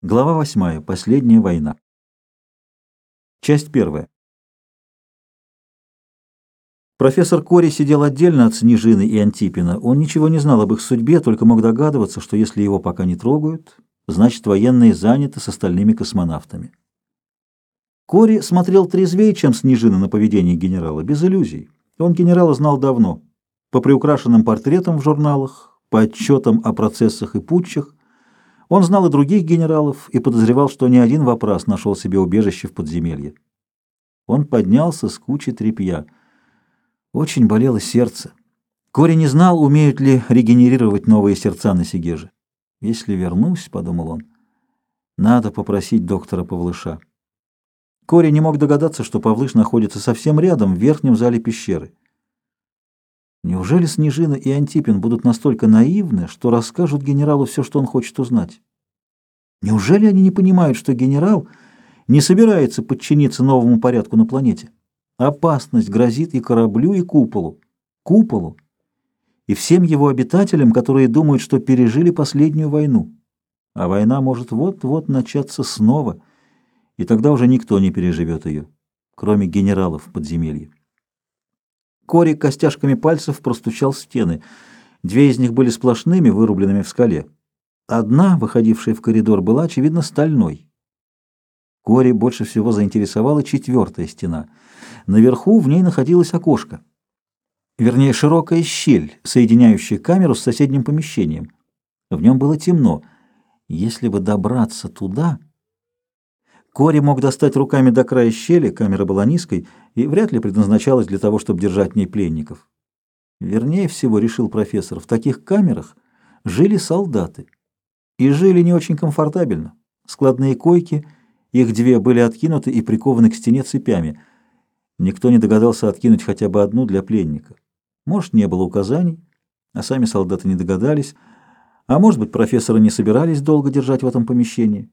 Глава 8. Последняя война. Часть первая. Профессор Кори сидел отдельно от Снежины и Антипина. Он ничего не знал об их судьбе, только мог догадываться, что если его пока не трогают, значит военные заняты с остальными космонавтами. Кори смотрел трезвее, чем Снежина на поведение генерала, без иллюзий. Он генерала знал давно. По приукрашенным портретам в журналах, по отчетам о процессах и путчах, он знал и других генералов и подозревал, что ни один вопрос нашел себе убежище в подземелье. Он поднялся с кучи тряпья. Очень болело сердце. Кори не знал, умеют ли регенерировать новые сердца на Сигеже. «Если вернусь», — подумал он, — «надо попросить доктора Павлыша». Кори не мог догадаться, что Павлыш находится совсем рядом, в верхнем зале пещеры. Неужели Снежина и Антипин будут настолько наивны, что расскажут генералу все, что он хочет узнать? Неужели они не понимают, что генерал не собирается подчиниться новому порядку на планете? Опасность грозит и кораблю, и куполу. Куполу и всем его обитателям, которые думают, что пережили последнюю войну. А война может вот-вот начаться снова, и тогда уже никто не переживет ее, кроме генералов в подземелье. Кори костяшками пальцев простучал стены. Две из них были сплошными, вырубленными в скале. Одна, выходившая в коридор, была, очевидно, стальной. Кори больше всего заинтересовала четвертая стена. Наверху в ней находилось окошко. Вернее, широкая щель, соединяющая камеру с соседним помещением. В нем было темно. Если бы добраться туда... Кори мог достать руками до края щели, камера была низкой и вряд ли предназначалась для того, чтобы держать в ней пленников. Вернее всего, решил профессор, в таких камерах жили солдаты. И жили не очень комфортабельно. Складные койки, их две были откинуты и прикованы к стене цепями. Никто не догадался откинуть хотя бы одну для пленника. Может, не было указаний, а сами солдаты не догадались, а может быть, профессора не собирались долго держать в этом помещении.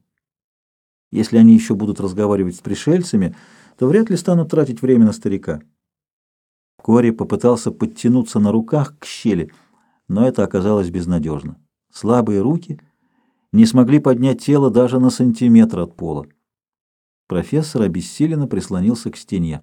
Если они еще будут разговаривать с пришельцами, то вряд ли станут тратить время на старика. Кори попытался подтянуться на руках к щели, но это оказалось безнадежно. Слабые руки не смогли поднять тело даже на сантиметр от пола. Профессор обессиленно прислонился к стене.